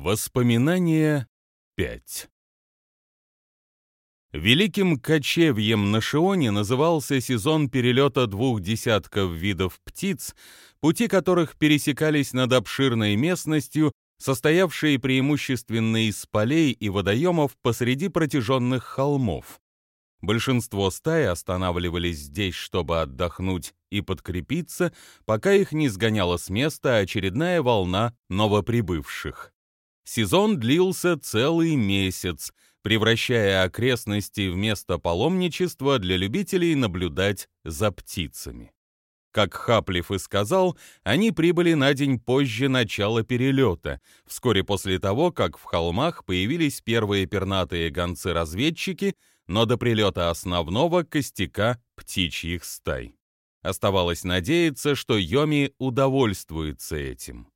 Воспоминания 5 Великим кочевьем на Шионе назывался сезон перелета двух десятков видов птиц, пути которых пересекались над обширной местностью, состоявшей преимущественно из полей и водоемов посреди протяженных холмов. Большинство стаи останавливались здесь, чтобы отдохнуть и подкрепиться, пока их не сгоняла с места очередная волна новоприбывших. Сезон длился целый месяц, превращая окрестности в место паломничества для любителей наблюдать за птицами. Как Хаплев и сказал, они прибыли на день позже начала перелета, вскоре после того, как в холмах появились первые пернатые гонцы-разведчики, но до прилета основного костяка птичьих стай. Оставалось надеяться, что Йоми удовольствуется этим.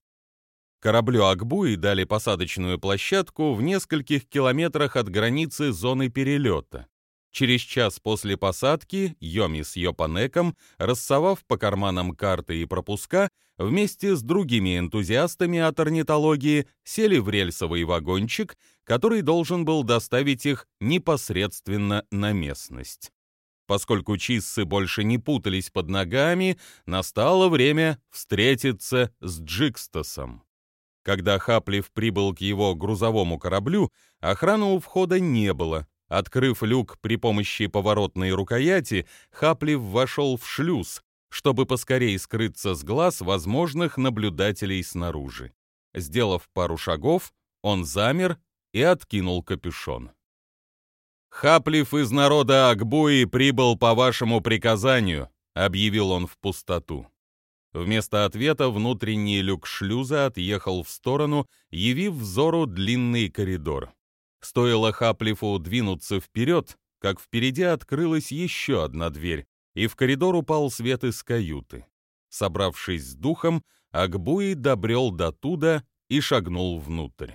Кораблю Акбуи дали посадочную площадку в нескольких километрах от границы зоны перелета. Через час после посадки Йоми с Йопанеком, рассовав по карманам карты и пропуска, вместе с другими энтузиастами от орнитологии сели в рельсовый вагончик, который должен был доставить их непосредственно на местность. Поскольку чиссы больше не путались под ногами, настало время встретиться с Джикстосом. Когда Хаплив прибыл к его грузовому кораблю, охраны у входа не было. Открыв люк при помощи поворотной рукояти, Хаплив вошел в шлюз, чтобы поскорее скрыться с глаз возможных наблюдателей снаружи. Сделав пару шагов, он замер и откинул капюшон. «Хаплив из народа Акбуи прибыл по вашему приказанию», — объявил он в пустоту. Вместо ответа внутренний люк шлюза отъехал в сторону, явив взору длинный коридор. Стоило Хаплифу двинуться вперед, как впереди открылась еще одна дверь, и в коридор упал свет из каюты. Собравшись с духом, Акбуи добрел до туда и шагнул внутрь.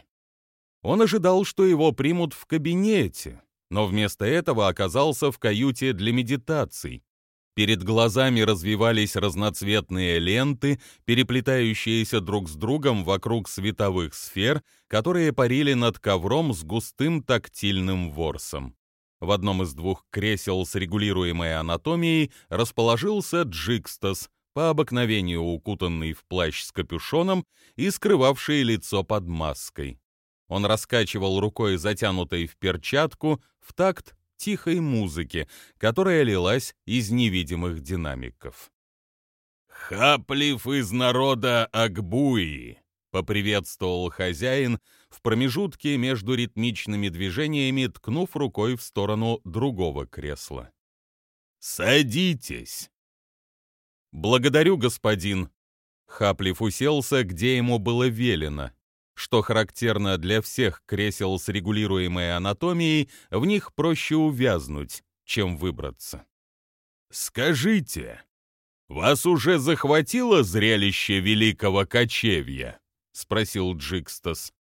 Он ожидал, что его примут в кабинете, но вместо этого оказался в каюте для медитаций, Перед глазами развивались разноцветные ленты, переплетающиеся друг с другом вокруг световых сфер, которые парили над ковром с густым тактильным ворсом. В одном из двух кресел с регулируемой анатомией расположился Джикстас, по обыкновению укутанный в плащ с капюшоном и скрывавший лицо под маской. Он раскачивал рукой, затянутой в перчатку, в такт тихой музыки, которая лилась из невидимых динамиков. «Хаплив из народа Акбуи!» — поприветствовал хозяин в промежутке между ритмичными движениями, ткнув рукой в сторону другого кресла. «Садитесь!» «Благодарю, господин!» Хаплив уселся, где ему было велено. Что характерно для всех кресел с регулируемой анатомией, в них проще увязнуть, чем выбраться. «Скажите, вас уже захватило зрелище великого кочевья?» — спросил Джикстас.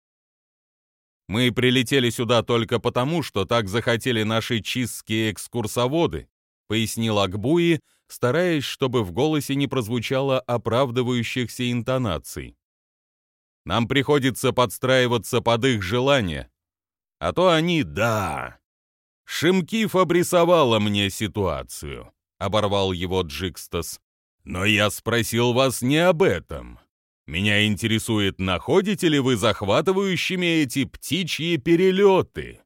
«Мы прилетели сюда только потому, что так захотели наши чистские экскурсоводы», — пояснил Акбуи, стараясь, чтобы в голосе не прозвучало оправдывающихся интонаций. Нам приходится подстраиваться под их желания. А то они, да. Шимкиф обрисовала мне ситуацию, оборвал его Джикстас. Но я спросил вас не об этом. Меня интересует, находите ли вы захватывающими эти птичьи перелеты?»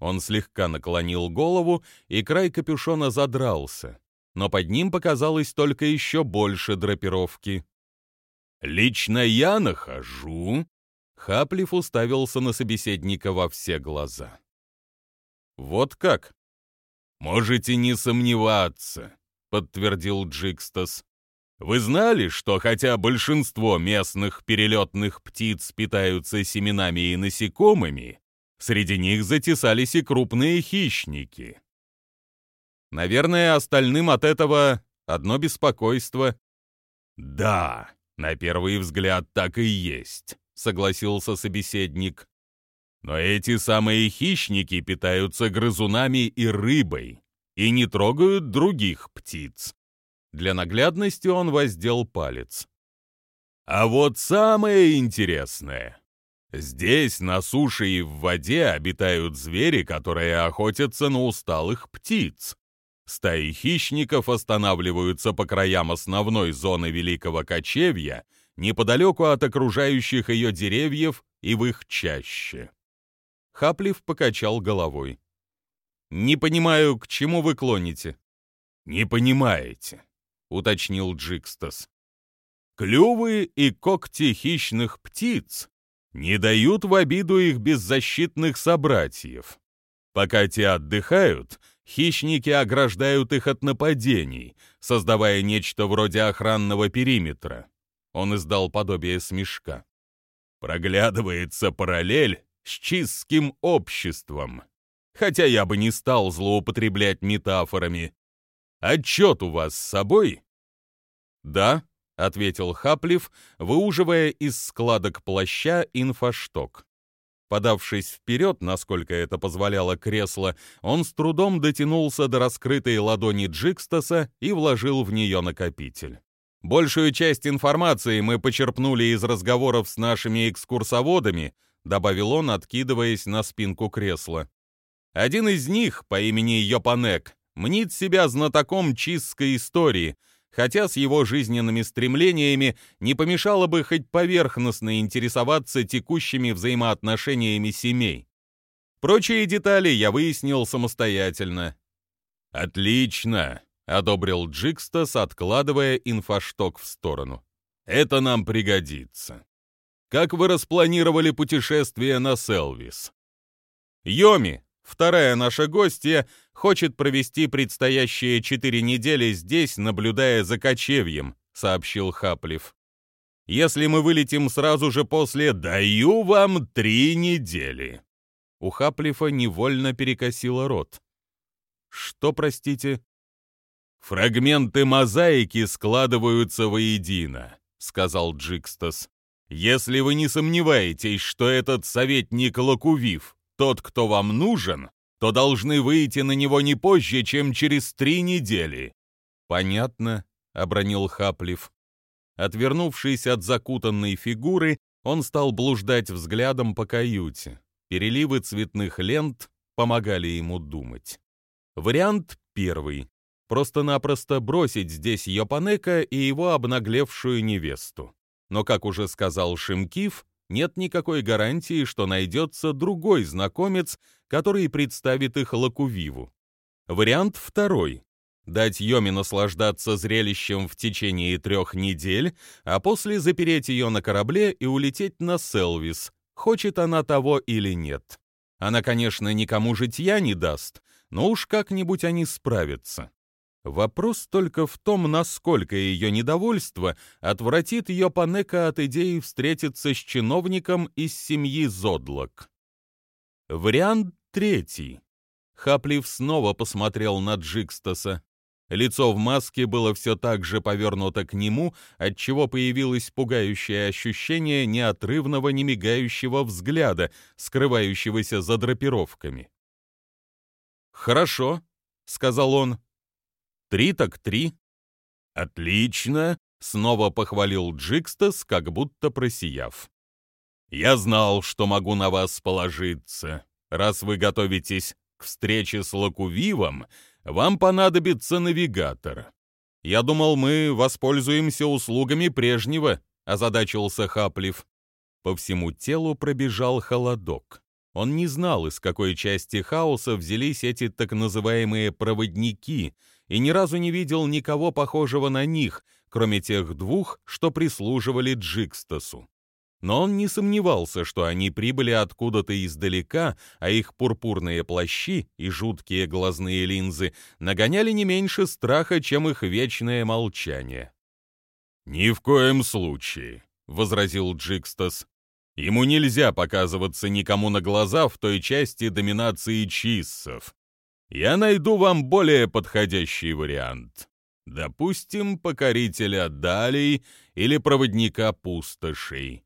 Он слегка наклонил голову, и край капюшона задрался, но под ним показалось только еще больше драпировки. Лично я нахожу. Хаплив уставился на собеседника во все глаза. Вот как? Можете не сомневаться, подтвердил Джикстас. Вы знали, что хотя большинство местных перелетных птиц питаются семенами и насекомыми, среди них затесались и крупные хищники? Наверное, остальным от этого одно беспокойство. Да, «На первый взгляд так и есть», — согласился собеседник. «Но эти самые хищники питаются грызунами и рыбой и не трогают других птиц». Для наглядности он воздел палец. «А вот самое интересное. Здесь, на суше и в воде, обитают звери, которые охотятся на усталых птиц. Стаи хищников останавливаются по краям основной зоны Великого Кочевья, неподалеку от окружающих ее деревьев и в их чаще. Хаплив покачал головой. «Не понимаю, к чему вы клоните». «Не понимаете», — уточнил Джикстас. «Клювы и когти хищных птиц не дают в обиду их беззащитных собратьев. Пока те отдыхают, хищники ограждают их от нападений, создавая нечто вроде охранного периметра. Он издал подобие смешка. Проглядывается параллель с чистским обществом. Хотя я бы не стал злоупотреблять метафорами. Отчет у вас с собой? Да, — ответил Хаплев, выуживая из складок плаща инфошток. Подавшись вперед, насколько это позволяло кресло, он с трудом дотянулся до раскрытой ладони Джикстаса и вложил в нее накопитель. «Большую часть информации мы почерпнули из разговоров с нашими экскурсоводами», добавил он, откидываясь на спинку кресла. «Один из них, по имени Йопанек, мнит себя знатоком чистской истории — хотя с его жизненными стремлениями не помешало бы хоть поверхностно интересоваться текущими взаимоотношениями семей. Прочие детали я выяснил самостоятельно. «Отлично!» — одобрил Джикстас, откладывая инфошток в сторону. «Это нам пригодится. Как вы распланировали путешествие на Селвис?» «Йоми, вторая наша гостья, хочет провести предстоящие четыре недели здесь, наблюдая за кочевьем», — сообщил Хаплев. «Если мы вылетим сразу же после «даю вам три недели». У Хаплифа невольно перекосило рот. «Что, простите?» «Фрагменты мозаики складываются воедино», — сказал Джикстас. «Если вы не сомневаетесь, что этот советник Лакувив тот, кто вам нужен, то должны выйти на него не позже, чем через три недели». «Понятно», — обронил Хаплев. Отвернувшись от закутанной фигуры, он стал блуждать взглядом по каюте. Переливы цветных лент помогали ему думать. Вариант первый. Просто-напросто бросить здесь Йопанека и его обнаглевшую невесту. Но, как уже сказал Шимкив, нет никакой гарантии, что найдется другой знакомец, который представит их Лакувиву. Вариант второй. Дать Йоме наслаждаться зрелищем в течение трех недель, а после запереть ее на корабле и улететь на Селвис, хочет она того или нет. Она, конечно, никому житья не даст, но уж как-нибудь они справятся. Вопрос только в том, насколько ее недовольство отвратит ее Панека от идеи встретиться с чиновником из семьи Зодлок. Вариант третий. Хаплив снова посмотрел на Джикстаса. Лицо в маске было все так же повернуто к нему, отчего появилось пугающее ощущение неотрывного, немигающего взгляда, скрывающегося за драпировками. «Хорошо», — сказал он, Три так три. Отлично, снова похвалил Джикстас, как будто просияв. Я знал, что могу на вас положиться. Раз вы готовитесь к встрече с Лакувивом, вам понадобится навигатор. Я думал, мы воспользуемся услугами прежнего, озадачился Хаплив. По всему телу пробежал холодок. Он не знал, из какой части хаоса взялись эти так называемые «проводники», и ни разу не видел никого похожего на них, кроме тех двух, что прислуживали Джикстасу. Но он не сомневался, что они прибыли откуда-то издалека, а их пурпурные плащи и жуткие глазные линзы нагоняли не меньше страха, чем их вечное молчание. «Ни в коем случае», — возразил Джикстас. «Ему нельзя показываться никому на глаза в той части доминации чиссов я найду вам более подходящий вариант. Допустим, покорителя далей или проводника пустошей.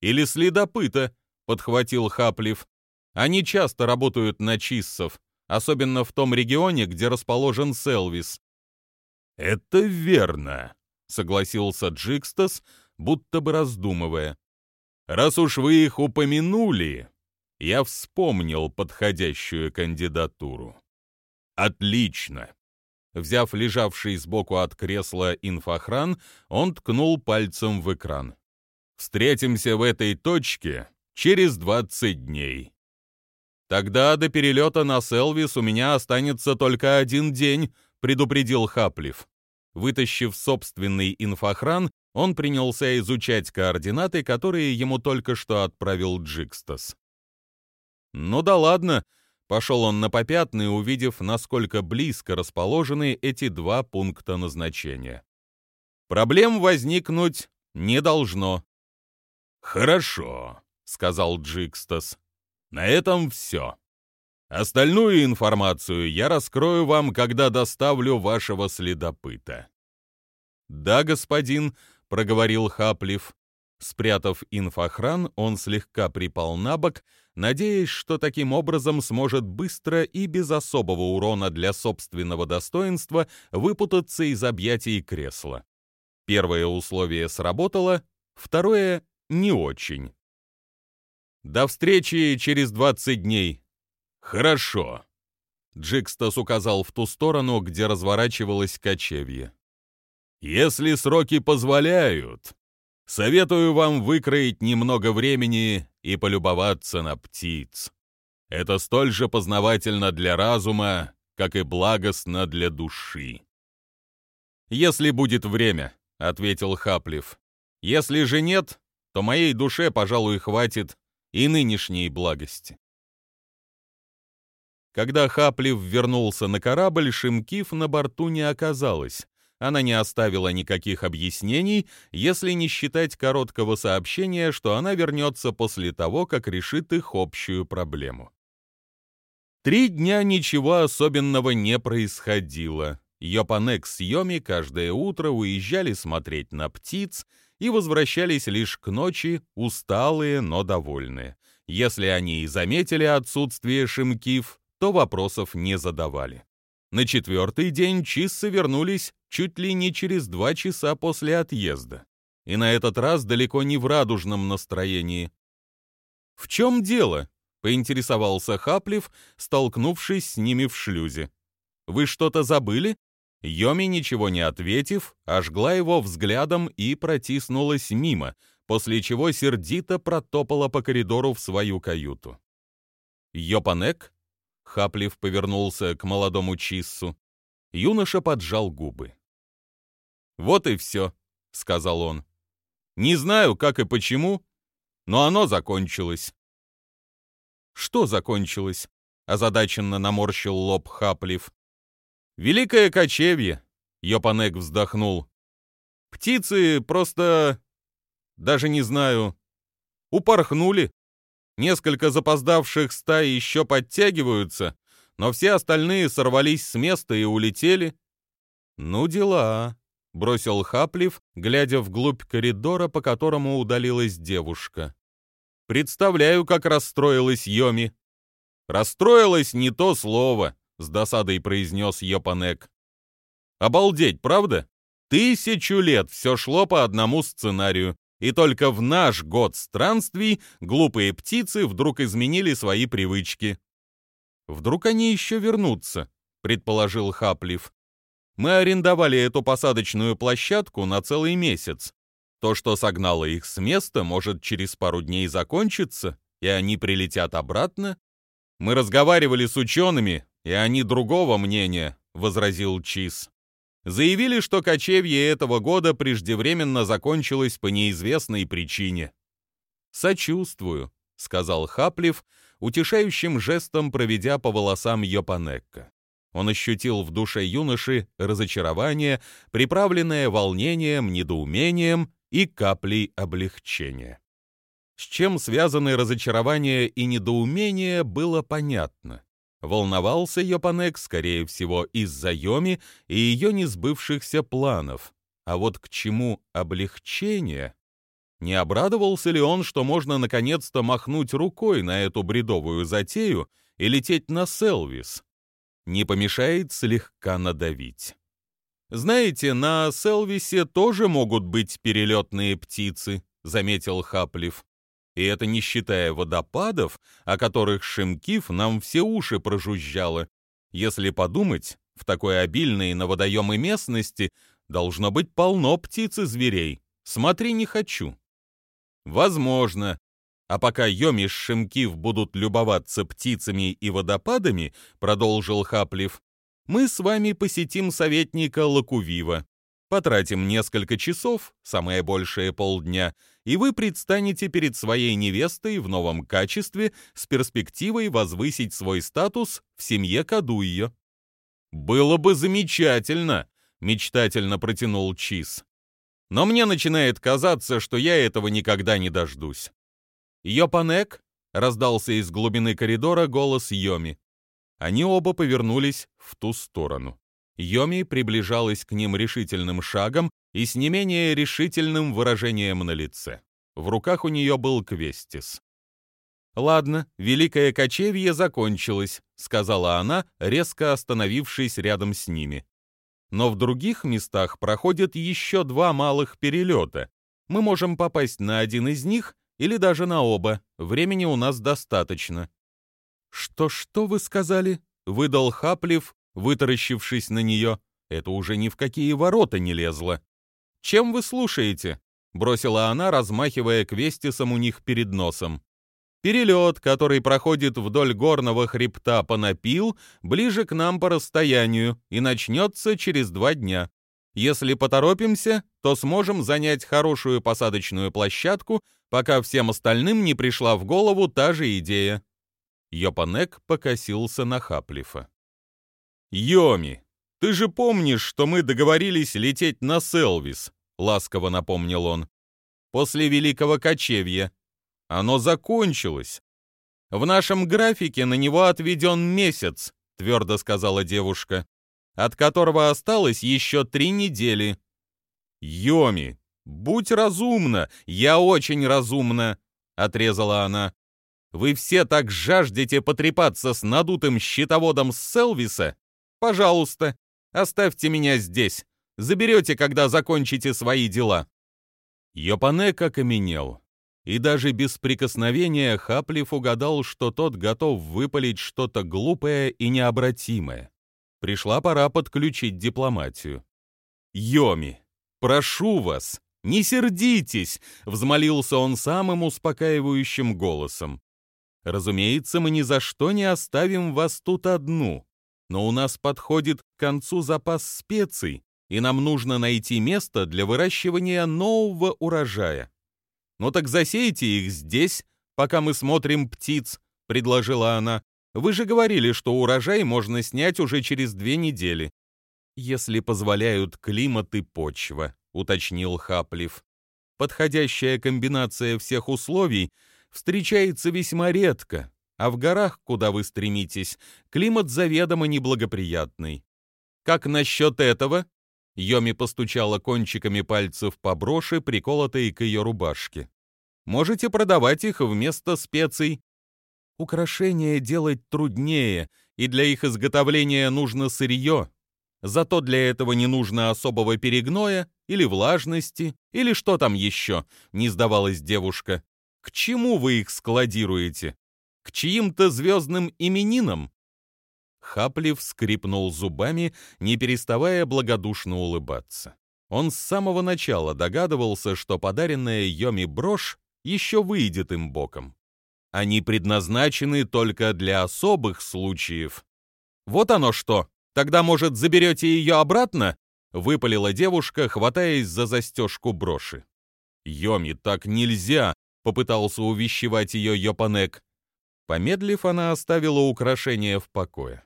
Или следопыта, подхватил Хаплив. Они часто работают на чиссов, особенно в том регионе, где расположен Селвис. Это верно, согласился Джикстас, будто бы раздумывая. Раз уж вы их упомянули, я вспомнил подходящую кандидатуру. Отлично. Взяв лежавший сбоку от кресла инфохран, он ткнул пальцем в экран. Встретимся в этой точке через 20 дней. Тогда до перелета на Селвис у меня останется только один день, предупредил Хаплив. Вытащив собственный инфохран, он принялся изучать координаты, которые ему только что отправил Джикстас. «Ну да ладно», — пошел он на попятный, увидев, насколько близко расположены эти два пункта назначения. «Проблем возникнуть не должно». «Хорошо», — сказал Джикстас. «На этом все. Остальную информацию я раскрою вам, когда доставлю вашего следопыта». «Да, господин», проговорил Хаплив. Спрятав инфохран, он слегка припал на бок, надеясь, что таким образом сможет быстро и без особого урона для собственного достоинства выпутаться из объятий кресла. Первое условие сработало, второе — не очень. «До встречи через 20 дней». «Хорошо», — Джикстас указал в ту сторону, где разворачивалось кочевье. Если сроки позволяют, советую вам выкроить немного времени и полюбоваться на птиц. Это столь же познавательно для разума, как и благостно для души. «Если будет время», — ответил Хаплив. «Если же нет, то моей душе, пожалуй, хватит и нынешней благости». Когда Хаплив вернулся на корабль, Шимкив на борту не оказалось. Она не оставила никаких объяснений, если не считать короткого сообщения, что она вернется после того, как решит их общую проблему. Три дня ничего особенного не происходило. Йопанек с Йоми каждое утро уезжали смотреть на птиц и возвращались лишь к ночи, усталые, но довольные. Если они и заметили отсутствие Шимкив, то вопросов не задавали. На четвертый день чиссы вернулись чуть ли не через два часа после отъезда. И на этот раз далеко не в радужном настроении. «В чем дело?» — поинтересовался Хаплев, столкнувшись с ними в шлюзе. «Вы что-то забыли?» Йоми, ничего не ответив, ожгла его взглядом и протиснулась мимо, после чего сердито протопала по коридору в свою каюту. Йопанек Хаплив повернулся к молодому Чиссу. Юноша поджал губы. «Вот и все», — сказал он. «Не знаю, как и почему, но оно закончилось». «Что закончилось?» — озадаченно наморщил лоб Хаплив. «Великое кочевье», — Йопанек вздохнул. «Птицы просто... даже не знаю... упорхнули. Несколько запоздавших стай еще подтягиваются, но все остальные сорвались с места и улетели. «Ну, дела», — бросил Хаплив, глядя вглубь коридора, по которому удалилась девушка. «Представляю, как расстроилась Йоми». «Расстроилась не то слово», — с досадой произнес Йопанек. «Обалдеть, правда? Тысячу лет все шло по одному сценарию и только в наш год странствий глупые птицы вдруг изменили свои привычки. «Вдруг они еще вернутся», — предположил Хаплив. «Мы арендовали эту посадочную площадку на целый месяц. То, что согнало их с места, может через пару дней закончиться, и они прилетят обратно. Мы разговаривали с учеными, и они другого мнения», — возразил Чиз заявили, что кочевье этого года преждевременно закончилось по неизвестной причине. «Сочувствую», — сказал Хаплев, утешающим жестом проведя по волосам Йопанекка. Он ощутил в душе юноши разочарование, приправленное волнением, недоумением и каплей облегчения. С чем связаны разочарование и недоумение, было понятно. Волновался Йопанек, скорее всего, из-за Йоми и ее несбывшихся планов. А вот к чему облегчение? Не обрадовался ли он, что можно наконец-то махнуть рукой на эту бредовую затею и лететь на Селвис? Не помешает слегка надавить. «Знаете, на Селвисе тоже могут быть перелетные птицы», — заметил Хаплив. И это не считая водопадов, о которых Шимкив нам все уши прожужжало. Если подумать, в такой обильной на водоемы местности должно быть полно птиц и зверей. Смотри, не хочу. Возможно. А пока Йоми с Шимкив будут любоваться птицами и водопадами, продолжил Хаплив, мы с вами посетим советника Лакувива. Потратим несколько часов, самое большее полдня, и вы предстанете перед своей невестой в новом качестве с перспективой возвысить свой статус в семье Кадуйо. «Было бы замечательно!» — мечтательно протянул Чиз. «Но мне начинает казаться, что я этого никогда не дождусь». «Йопанек?» — раздался из глубины коридора голос Йоми. Они оба повернулись в ту сторону. Йоми приближалась к ним решительным шагом и с не менее решительным выражением на лице. В руках у нее был квестис. «Ладно, великое кочевье закончилось», — сказала она, резко остановившись рядом с ними. «Но в других местах проходят еще два малых перелета. Мы можем попасть на один из них или даже на оба. Времени у нас достаточно». «Что-что вы сказали?» — выдал Хаплев, вытаращившись на нее. Это уже ни в какие ворота не лезло. «Чем вы слушаете?» — бросила она, размахивая квестисом у них перед носом. «Перелет, который проходит вдоль горного хребта Панапил, ближе к нам по расстоянию и начнется через два дня. Если поторопимся, то сможем занять хорошую посадочную площадку, пока всем остальным не пришла в голову та же идея». Йопанек покосился на Хаплифа. «Йоми, ты же помнишь, что мы договорились лететь на Селвис?» — ласково напомнил он. «После Великого Кочевья. Оно закончилось. В нашем графике на него отведен месяц», — твердо сказала девушка, «от которого осталось еще три недели». «Йоми, будь разумна, я очень разумна», — отрезала она. «Вы все так жаждете потрепаться с надутым щитоводом Селвиса, Пожалуйста, оставьте меня здесь. Заберете, когда закончите свои дела». Йопанек окаменел. И даже без прикосновения Хаплив угадал, что тот готов выпалить что-то глупое и необратимое. Пришла пора подключить дипломатию. «Йоми, прошу вас, не сердитесь!» — взмолился он самым успокаивающим голосом. «Разумеется, мы ни за что не оставим вас тут одну но у нас подходит к концу запас специй, и нам нужно найти место для выращивания нового урожая. Ну так засейте их здесь, пока мы смотрим птиц, предложила она. Вы же говорили, что урожай можно снять уже через две недели. Если позволяют климат и почва, уточнил Хаплив. Подходящая комбинация всех условий встречается весьма редко, а в горах, куда вы стремитесь, климат заведомо неблагоприятный. Как насчет этого? Йоми постучала кончиками пальцев по броши, приколотой к ее рубашке. Можете продавать их вместо специй. Украшения делать труднее, и для их изготовления нужно сырье. Зато для этого не нужно особого перегноя или влажности, или что там еще, не сдавалась девушка. К чему вы их складируете? К чьим-то звездным именинам?» Хаплив скрипнул зубами, не переставая благодушно улыбаться. Он с самого начала догадывался, что подаренная Йоми брошь еще выйдет им боком. Они предназначены только для особых случаев. «Вот оно что! Тогда, может, заберете ее обратно?» — выпалила девушка, хватаясь за застежку броши. «Йоми, так нельзя!» — попытался увещевать ее Йопанек. Помедлив, она оставила украшение в покое.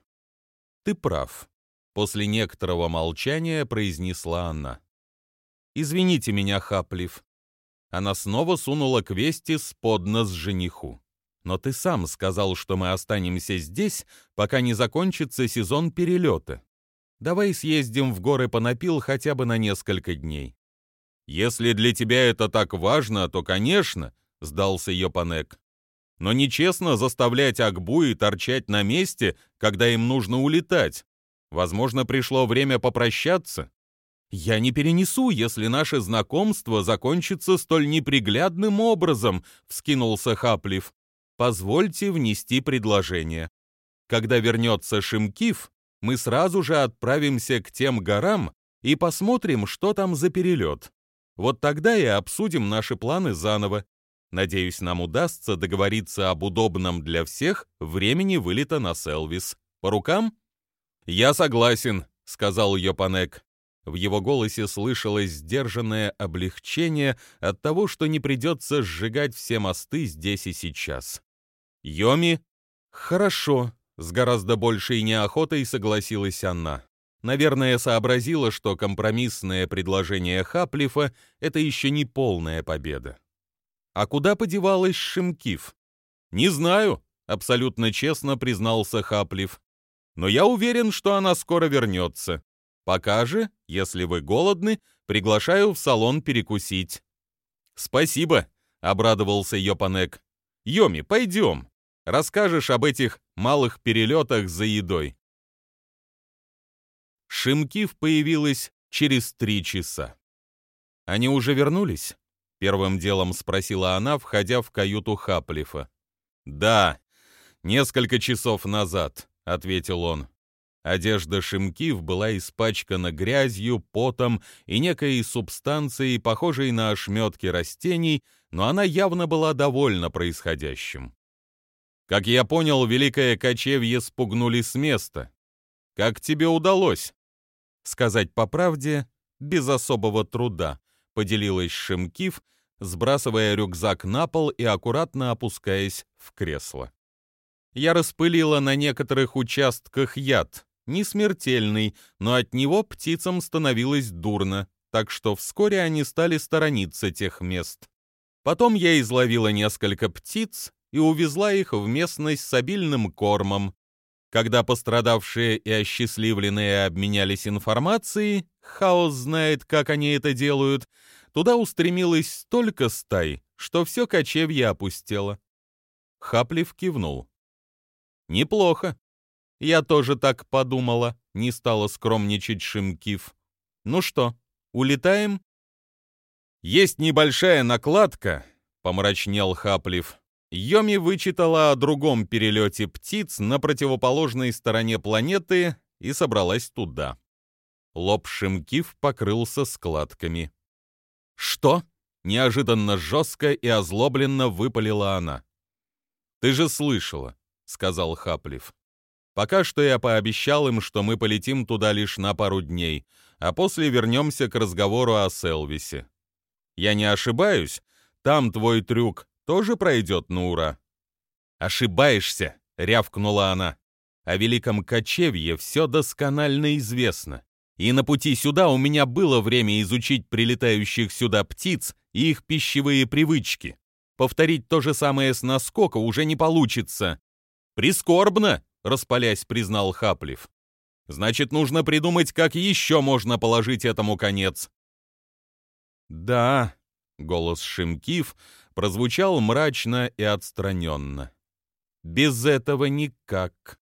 «Ты прав», — после некоторого молчания произнесла она. «Извините меня, Хаплив». Она снова сунула к вести с под нос жениху. «Но ты сам сказал, что мы останемся здесь, пока не закончится сезон перелета. Давай съездим в горы Понапил хотя бы на несколько дней». «Если для тебя это так важно, то, конечно», — сдался Йопанек. Но нечестно заставлять Акбуи торчать на месте, когда им нужно улетать. Возможно, пришло время попрощаться. «Я не перенесу, если наше знакомство закончится столь неприглядным образом», — вскинулся Хаплив. «Позвольте внести предложение. Когда вернется Шимкив, мы сразу же отправимся к тем горам и посмотрим, что там за перелет. Вот тогда и обсудим наши планы заново. Надеюсь, нам удастся договориться об удобном для всех времени вылета на Селвис. По рукам? Я согласен, сказал Йопанек. В его голосе слышалось сдержанное облегчение от того, что не придется сжигать все мосты здесь и сейчас. Йоми? Хорошо, с гораздо большей неохотой согласилась она. Наверное, сообразила, что компромиссное предложение Хаплифа — это еще не полная победа. А куда подевалась Шимкив? Не знаю, абсолютно честно признался Хаплив. Но я уверен, что она скоро вернется. Пока же, если вы голодны, приглашаю в салон перекусить. Спасибо, обрадовался Йопанек. Йоми, пойдем. Расскажешь об этих малых перелетах за едой. Шимкив появилась через три часа. Они уже вернулись? Первым делом спросила она, входя в каюту Хаплифа. «Да, несколько часов назад», — ответил он. Одежда Шимкив была испачкана грязью, потом и некой субстанцией, похожей на ошметки растений, но она явно была довольна происходящим. Как я понял, великое кочевье спугнули с места. Как тебе удалось? Сказать по правде, без особого труда поделилась Шимкив, сбрасывая рюкзак на пол и аккуратно опускаясь в кресло. Я распылила на некоторых участках яд, не смертельный, но от него птицам становилось дурно, так что вскоре они стали сторониться тех мест. Потом я изловила несколько птиц и увезла их в местность с обильным кормом. Когда пострадавшие и осчастливленные обменялись информацией, хаос знает, как они это делают, Туда устремилось столько стай, что все кочевье опустело. Хаплив кивнул. «Неплохо. Я тоже так подумала», — не стала скромничать Шимкив. «Ну что, улетаем?» «Есть небольшая накладка», — помрачнел Хаплив. Йоми вычитала о другом перелете птиц на противоположной стороне планеты и собралась туда. Лоб Шимкив покрылся складками. «Что?» — неожиданно жестко и озлобленно выпалила она. «Ты же слышала», — сказал Хаплив. «Пока что я пообещал им, что мы полетим туда лишь на пару дней, а после вернемся к разговору о Селвисе. Я не ошибаюсь, там твой трюк тоже пройдет на ура». «Ошибаешься», — рявкнула она. «О великом кочевье все досконально известно и на пути сюда у меня было время изучить прилетающих сюда птиц и их пищевые привычки. Повторить то же самое с наскока уже не получится. «Прискорбно!» — распалясь, признал Хаплив. «Значит, нужно придумать, как еще можно положить этому конец». «Да», — голос Шимкив прозвучал мрачно и отстраненно. «Без этого никак».